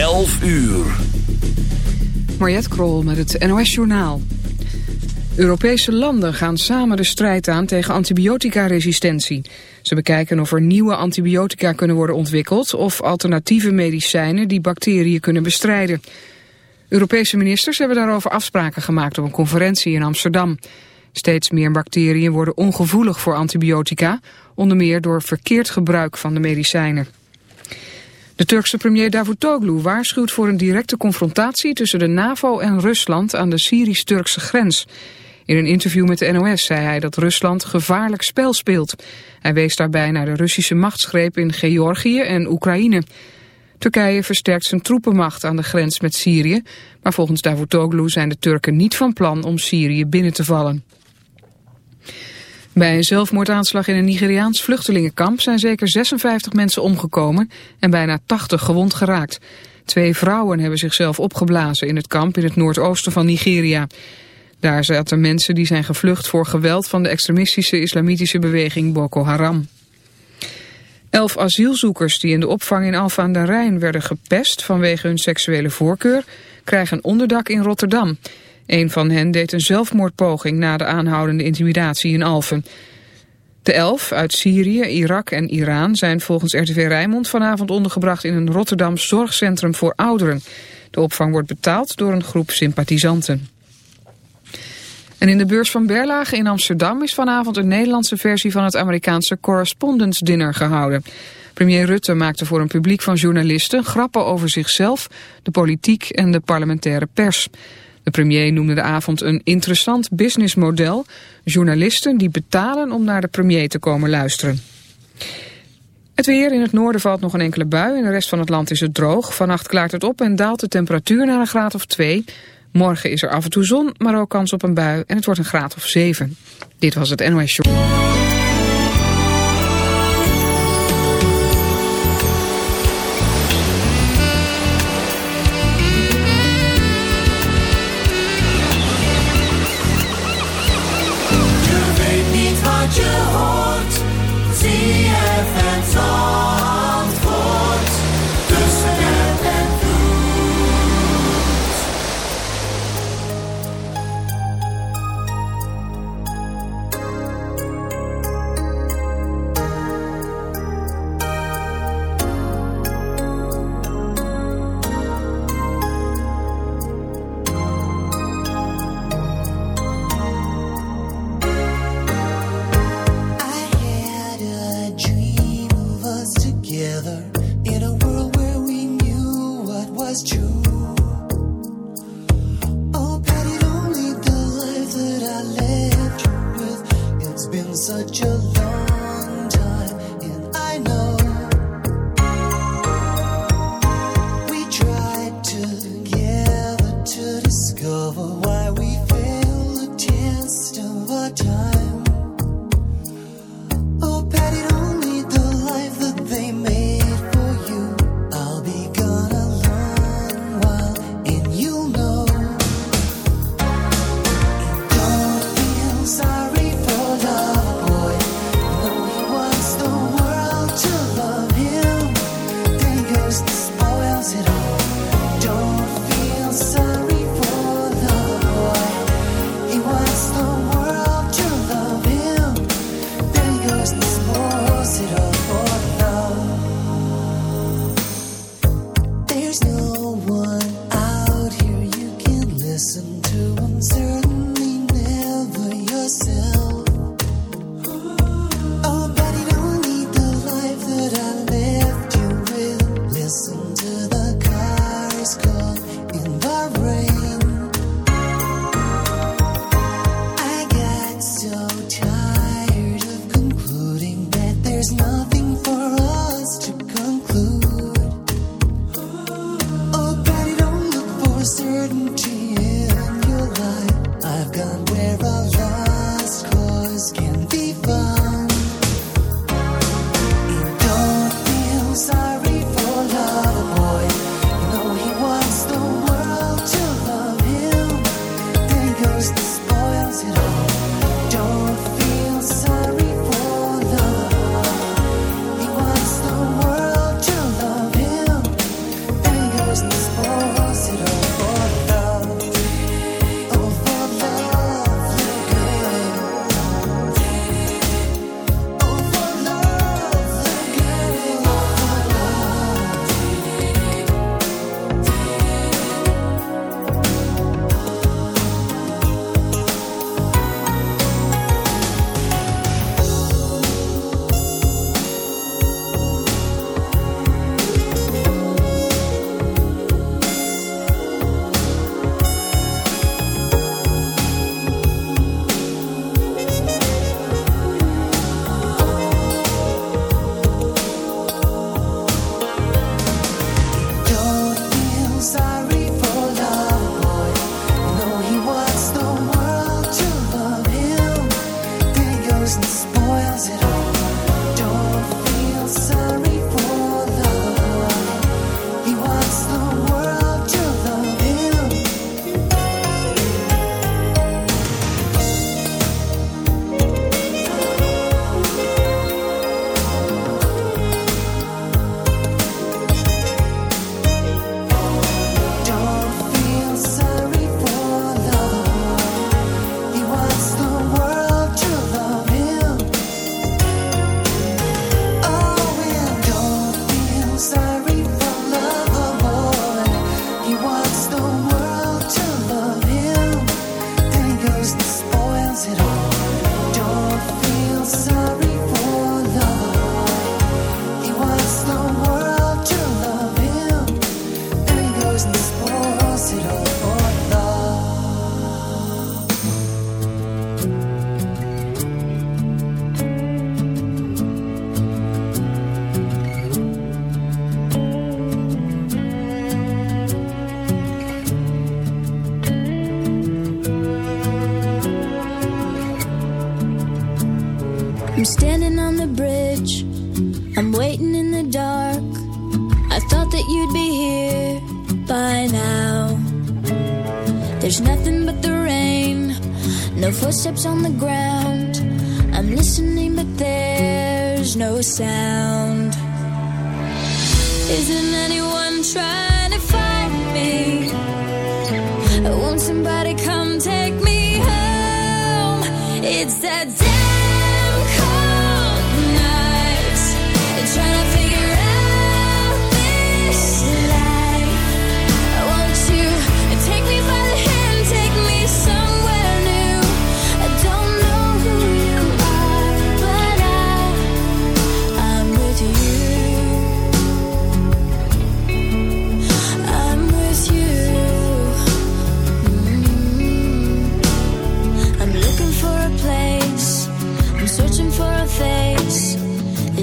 11 uur. Mariette Krol met het NOS Journaal. Europese landen gaan samen de strijd aan tegen antibioticaresistentie. Ze bekijken of er nieuwe antibiotica kunnen worden ontwikkeld... of alternatieve medicijnen die bacteriën kunnen bestrijden. Europese ministers hebben daarover afspraken gemaakt op een conferentie in Amsterdam. Steeds meer bacteriën worden ongevoelig voor antibiotica... onder meer door verkeerd gebruik van de medicijnen. De Turkse premier Davutoglu waarschuwt voor een directe confrontatie tussen de NAVO en Rusland aan de Syrisch-Turkse grens. In een interview met de NOS zei hij dat Rusland gevaarlijk spel speelt. Hij wees daarbij naar de Russische machtsgreep in Georgië en Oekraïne. Turkije versterkt zijn troepenmacht aan de grens met Syrië, maar volgens Davutoglu zijn de Turken niet van plan om Syrië binnen te vallen. Bij een zelfmoordaanslag in een Nigeriaans vluchtelingenkamp zijn zeker 56 mensen omgekomen en bijna 80 gewond geraakt. Twee vrouwen hebben zichzelf opgeblazen in het kamp in het noordoosten van Nigeria. Daar zaten mensen die zijn gevlucht voor geweld van de extremistische islamitische beweging Boko Haram. Elf asielzoekers die in de opvang in Alphen aan de Rijn werden gepest vanwege hun seksuele voorkeur, krijgen onderdak in Rotterdam. Een van hen deed een zelfmoordpoging na de aanhoudende intimidatie in Alphen. De elf uit Syrië, Irak en Iran zijn volgens RTV Rijnmond vanavond ondergebracht in een Rotterdams zorgcentrum voor ouderen. De opvang wordt betaald door een groep sympathisanten. En in de beurs van Berlage in Amsterdam is vanavond een Nederlandse versie van het Amerikaanse Correspondence Dinner gehouden. Premier Rutte maakte voor een publiek van journalisten grappen over zichzelf, de politiek en de parlementaire pers. De premier noemde de avond een interessant businessmodel. Journalisten die betalen om naar de premier te komen luisteren. Het weer in het noorden valt nog een enkele bui. In de rest van het land is het droog. Vannacht klaart het op en daalt de temperatuur naar een graad of 2. Morgen is er af en toe zon, maar ook kans op een bui. En het wordt een graad of 7. Dit was het NOS Show. Won't somebody come take me home? It's that damn cold night. Trying to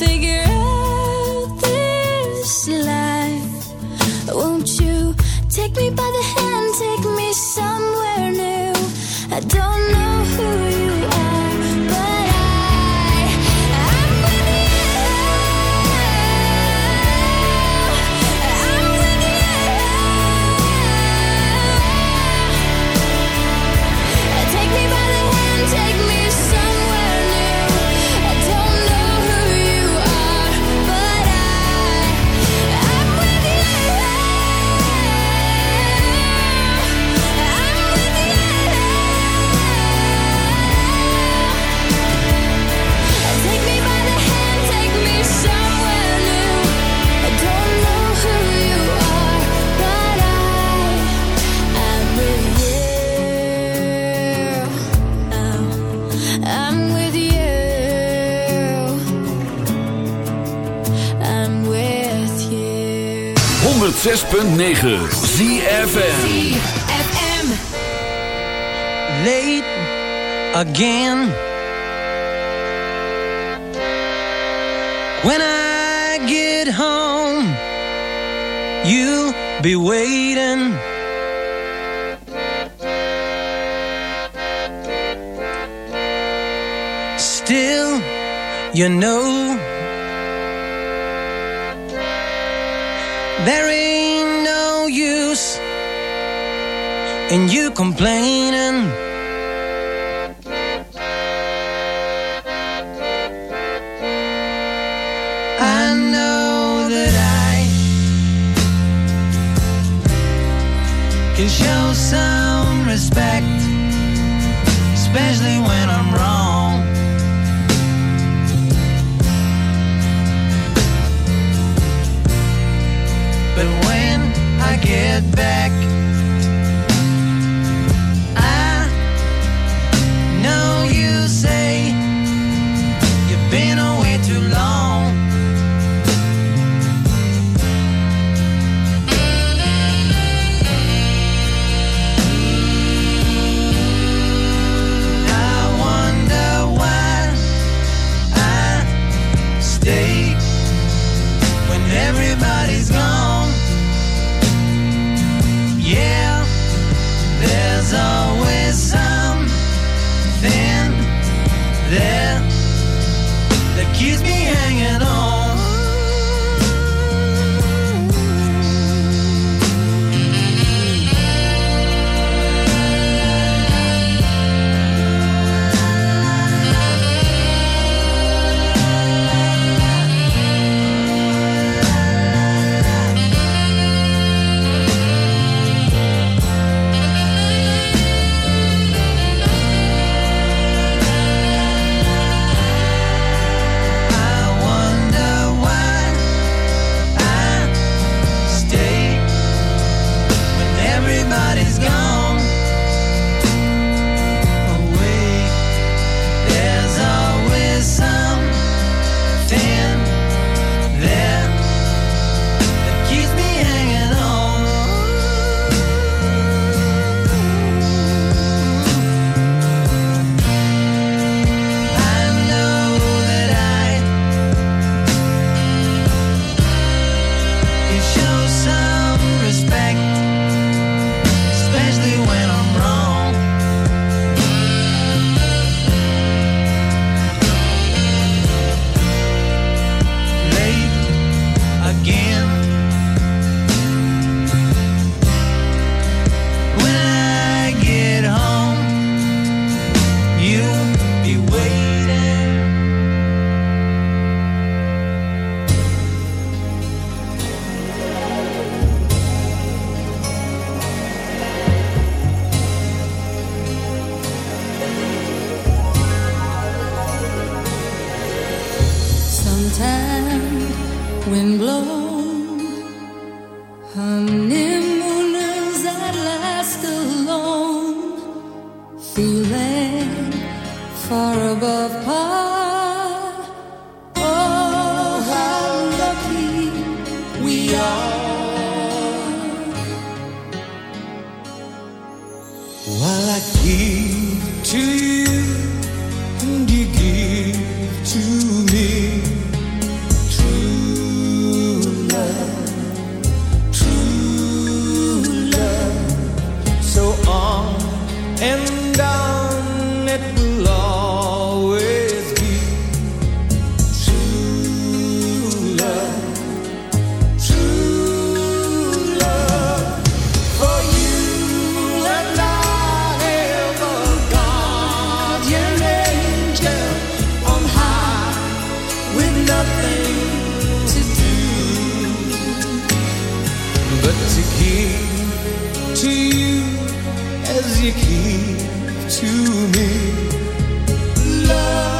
figure 106.9 ZFM Late again. When I get home You'll be waiting. Still, you know in you complaining. I know that I can show some respect, especially when I'm wrong. But when I get back, to give to you as you give to me. Love.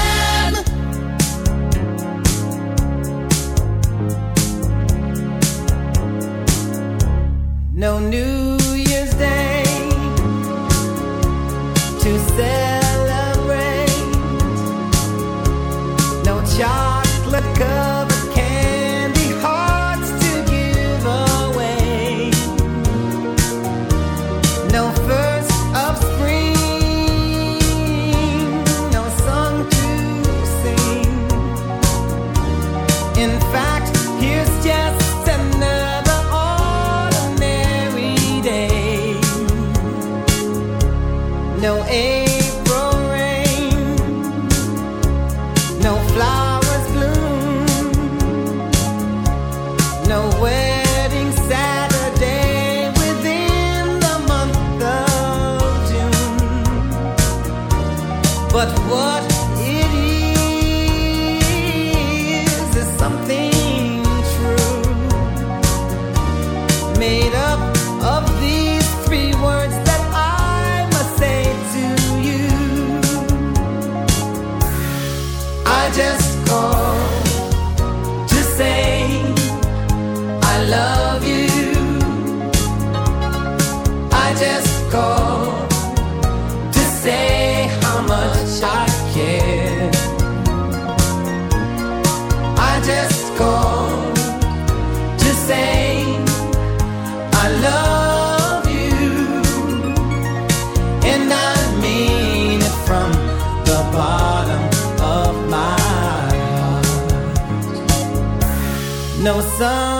sun.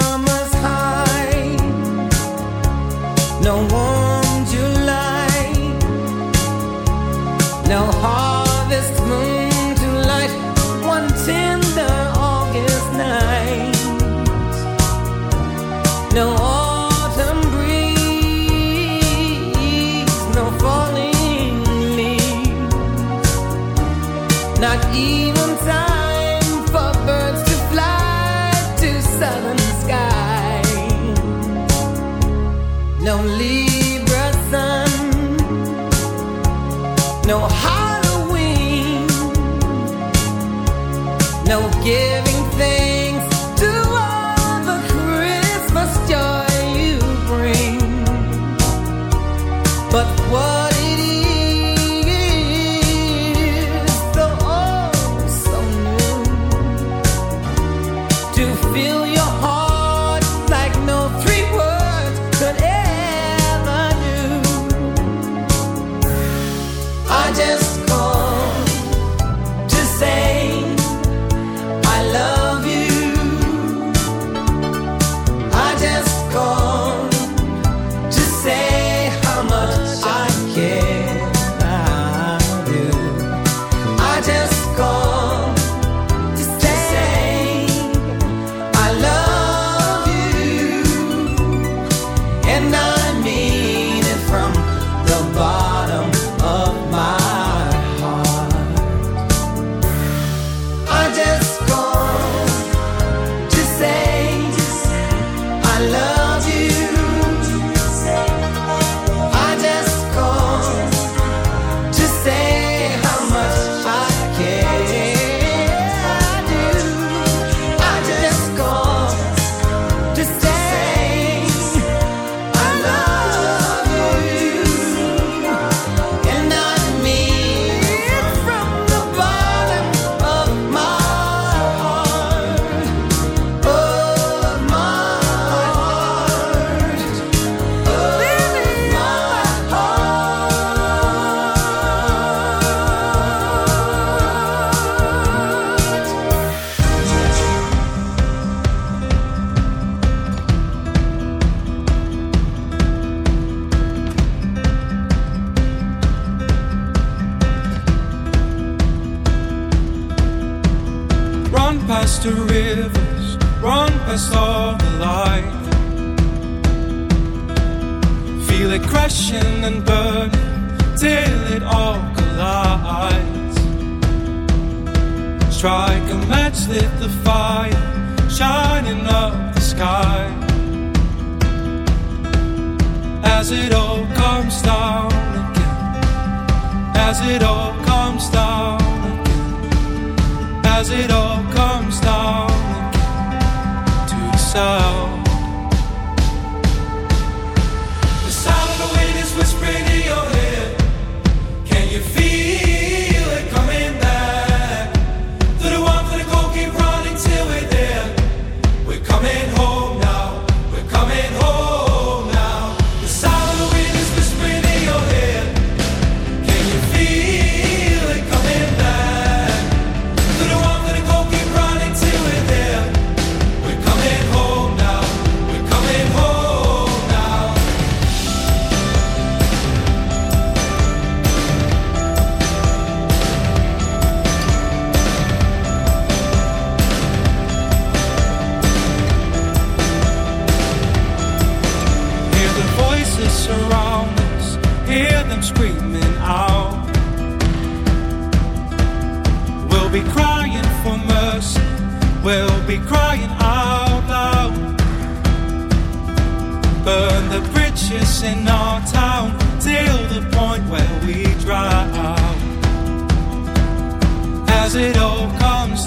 Feel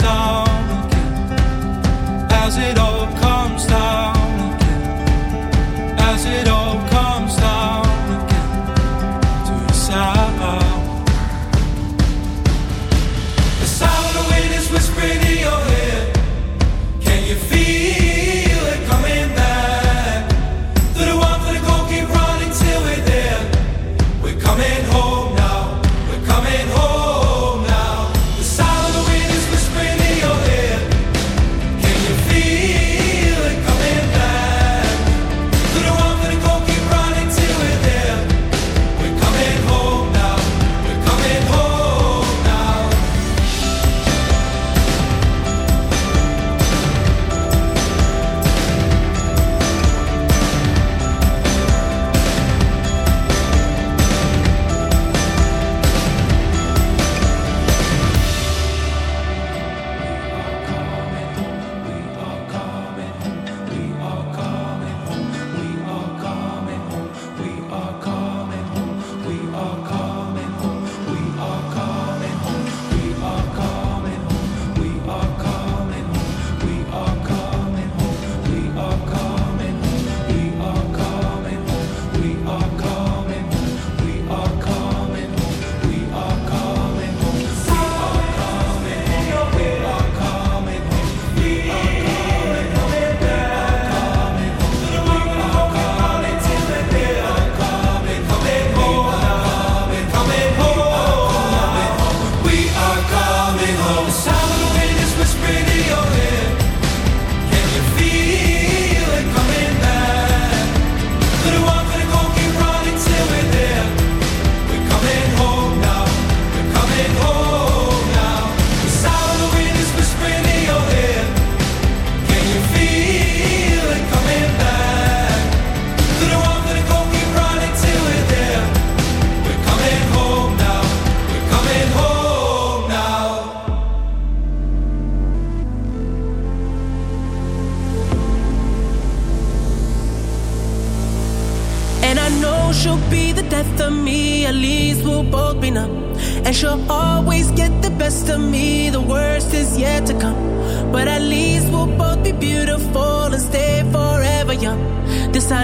comes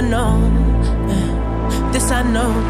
I know, this I know.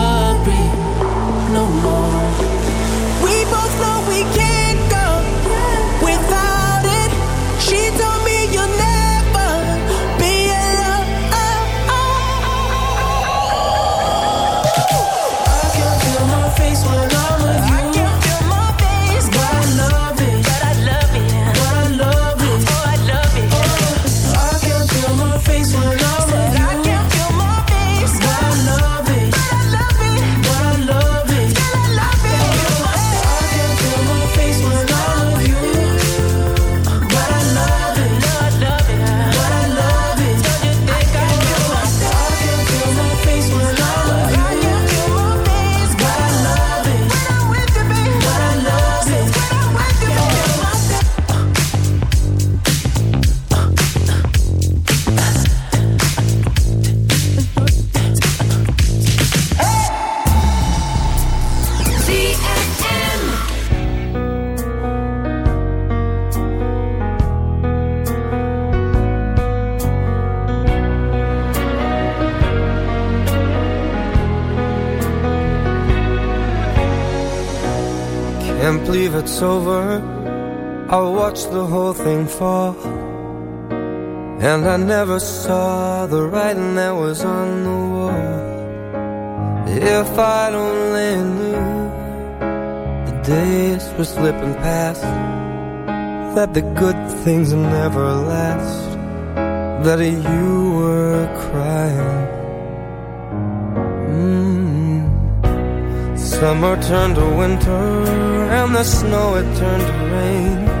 the whole thing fall. And I never saw the writing that was on the wall. If I'd only knew the days were slipping past, that the good things never last, that you were crying. Mm. Summer turned to winter, and the snow it turned to rain.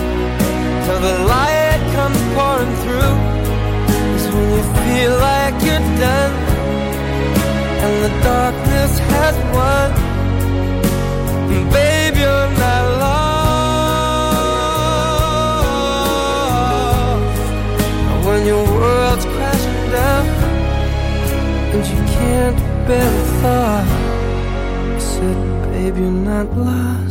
till the light comes pouring through. Is when you feel like you're done and the darkness has won. Babe, you're not lost. When your world's crashing down and you can't bear the thought, I said, babe, you're not lost.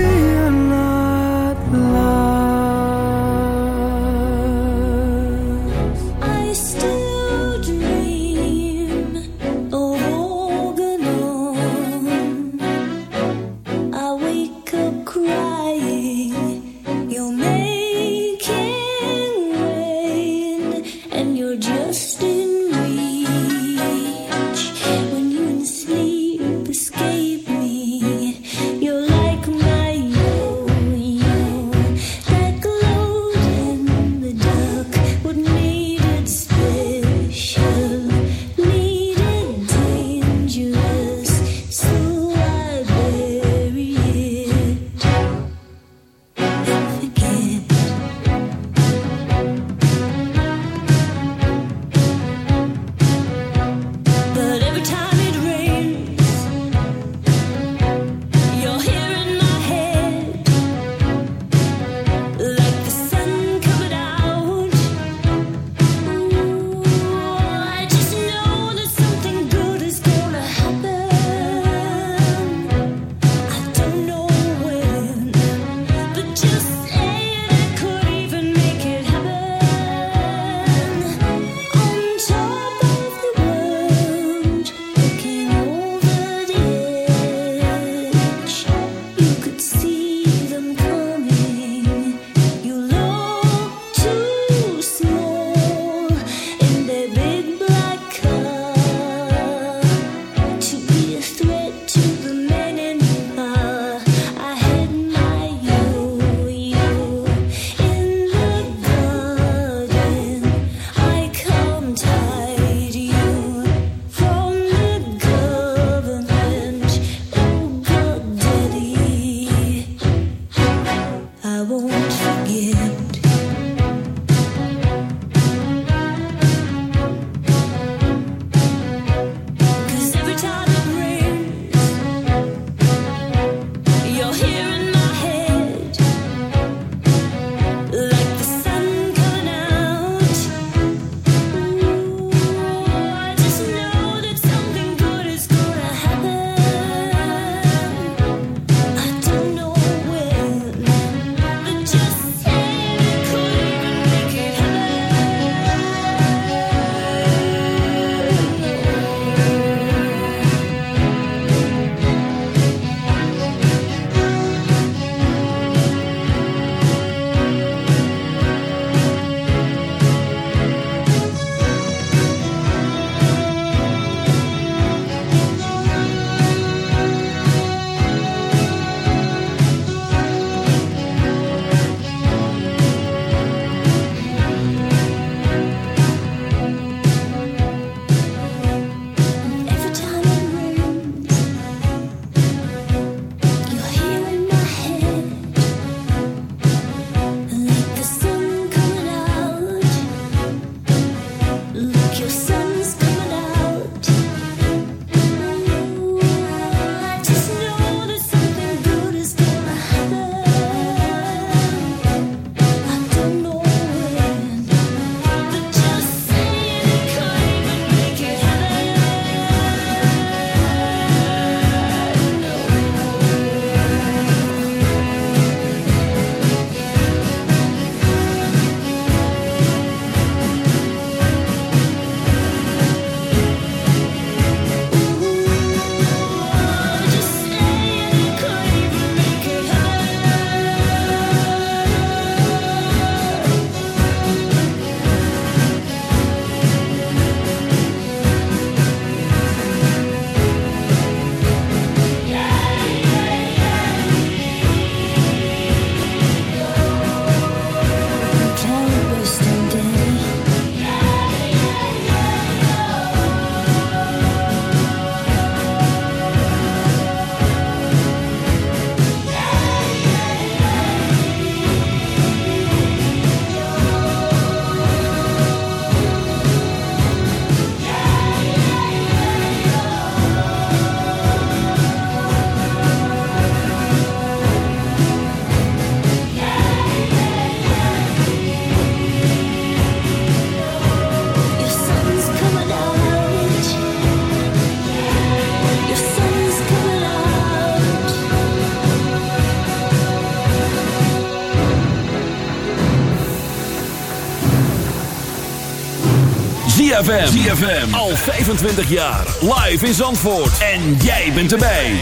ZFM. Al 25 jaar. Live in Zandvoort. En jij bent erbij.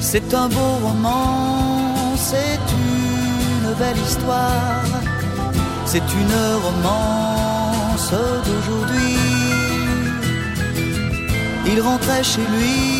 C'est un beau roman, c'est une belle histoire, c'est une romance d'aujourd'hui. Il rentrait chez lui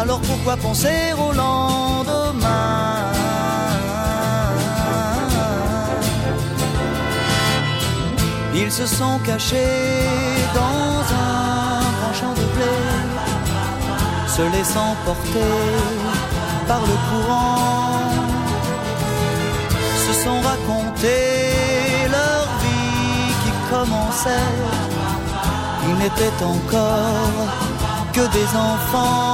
Alors pourquoi penser au lendemain Ils se sont cachés dans un grand champ de blé, se laissant porter par le courant, se sont racontés leur vie qui commençait. Ils n'étaient encore que des enfants,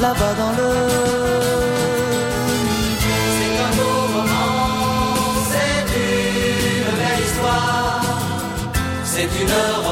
là-bas dans le. C'est un beau roman, c'est une belle histoire, c'est une romance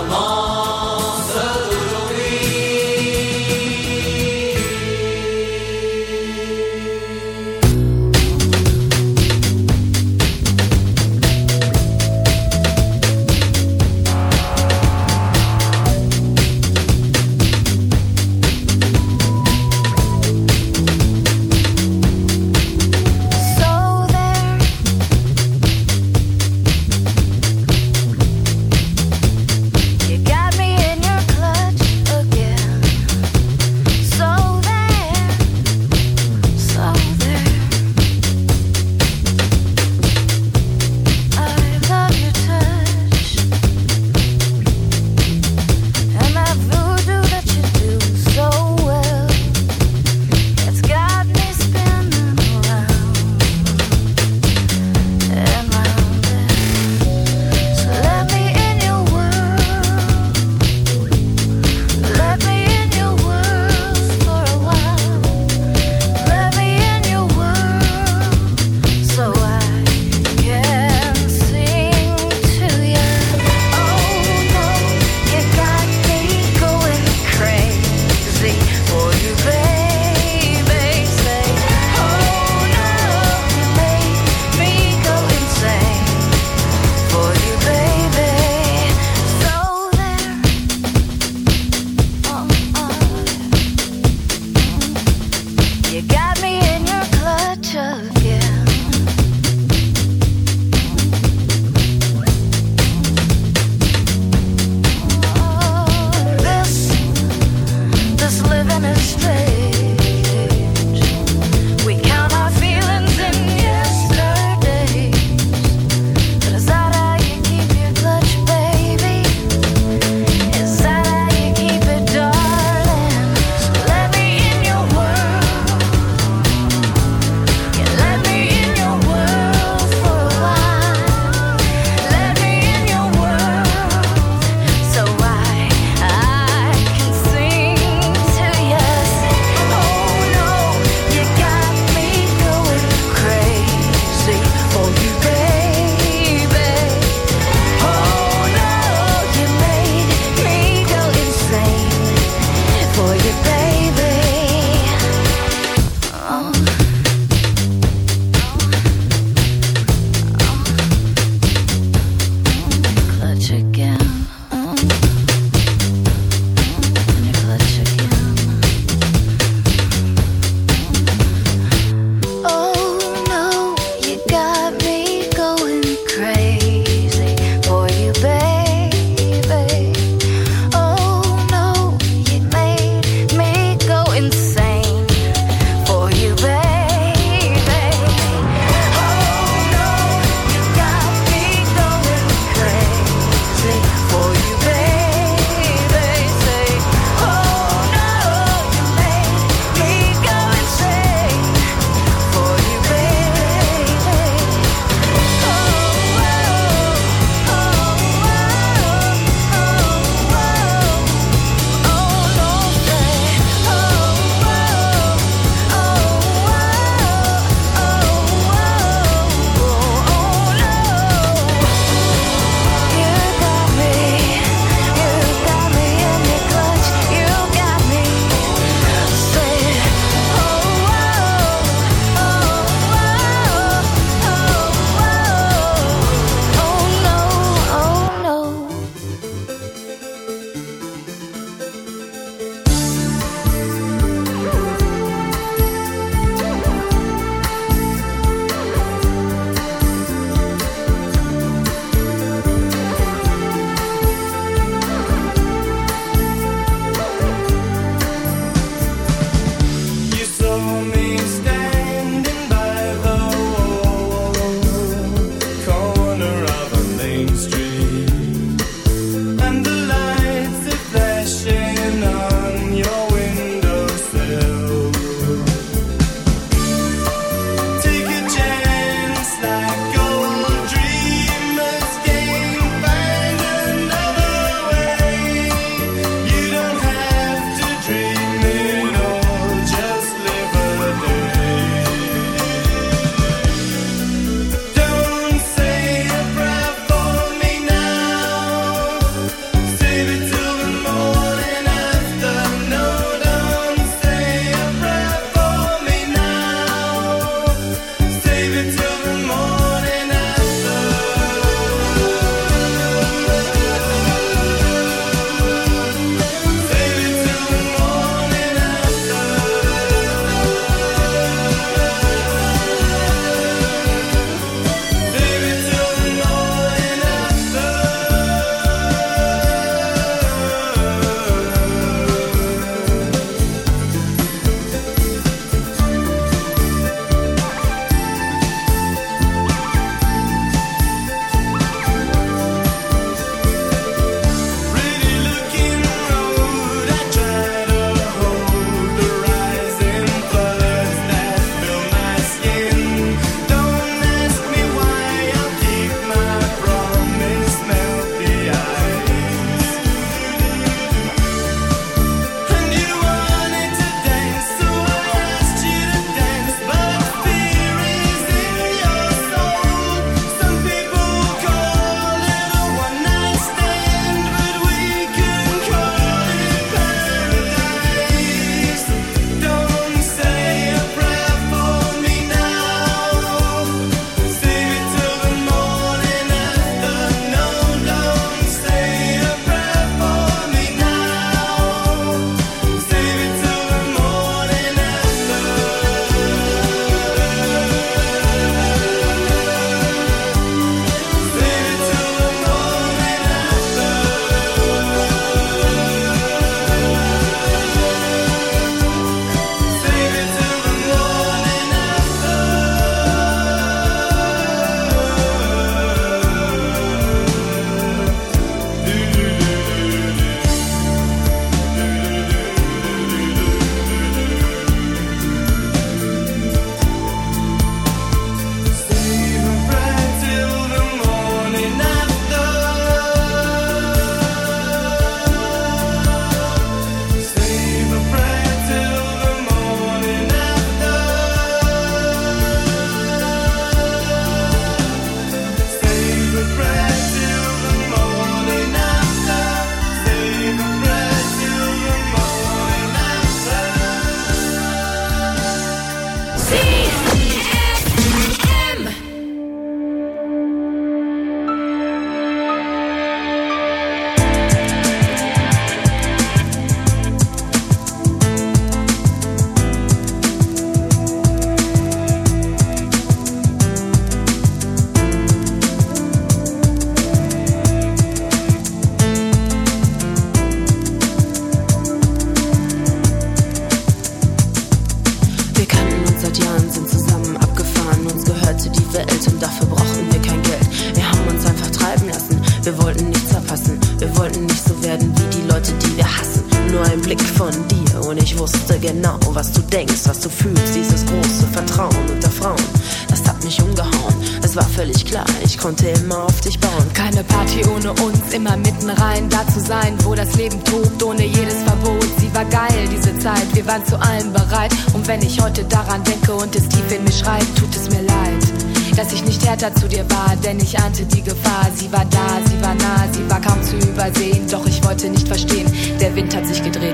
dir war, denn ich ahnte die Gefahr. Sie war da, sie war nah, sie war kaum zu übersehen, doch ich wollte nicht verstehen. Der Wind hat sich gedreht.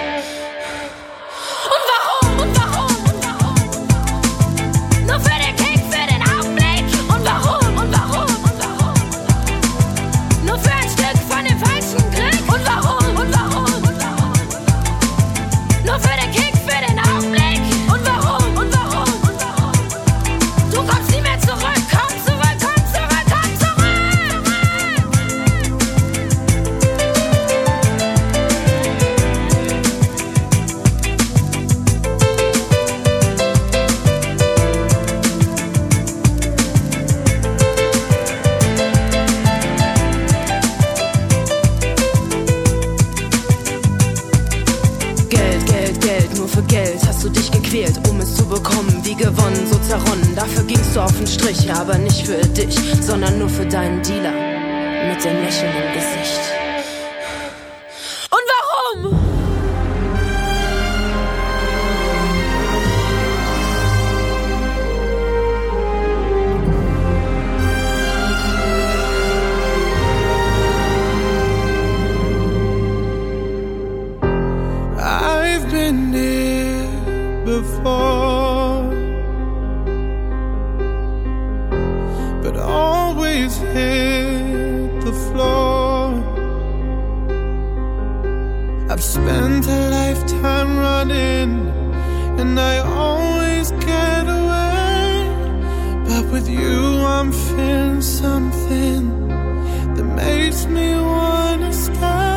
I've spent a lifetime running, and I always get away. But with you, I'm feeling something that makes me wanna stay.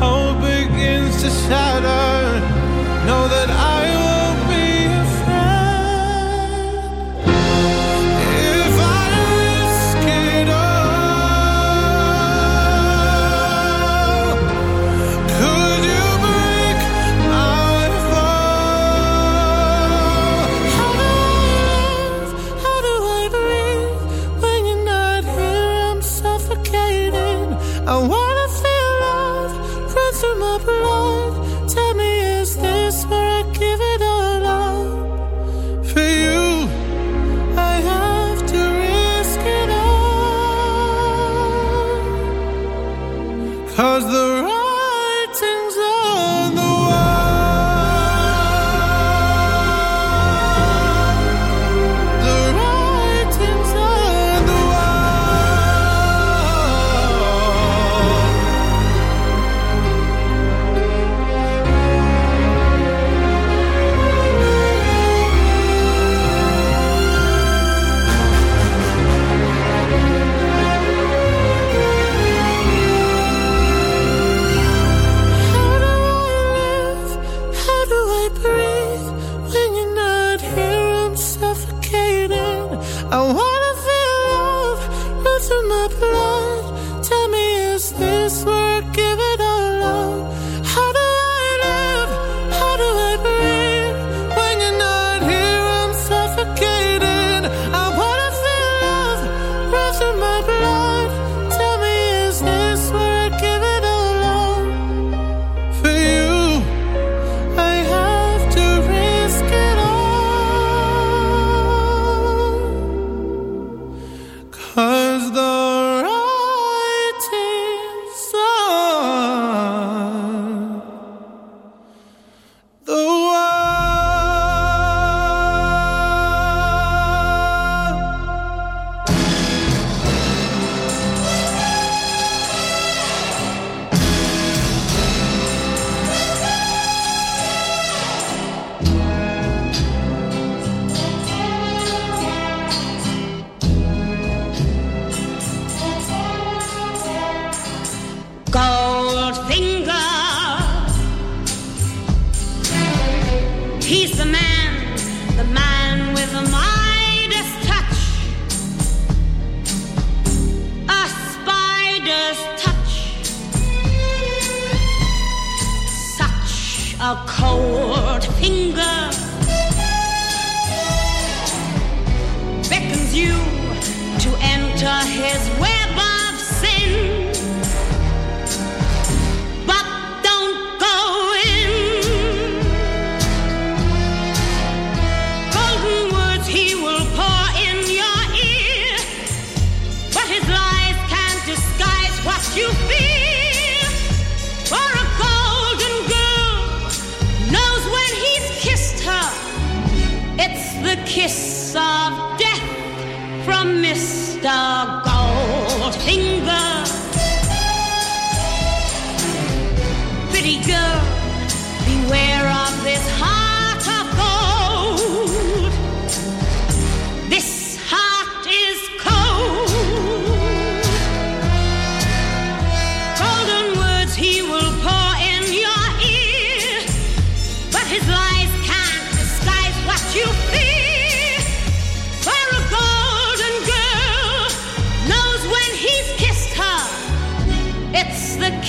Hope begins to shatter,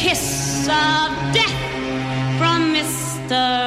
kiss of death from Mr.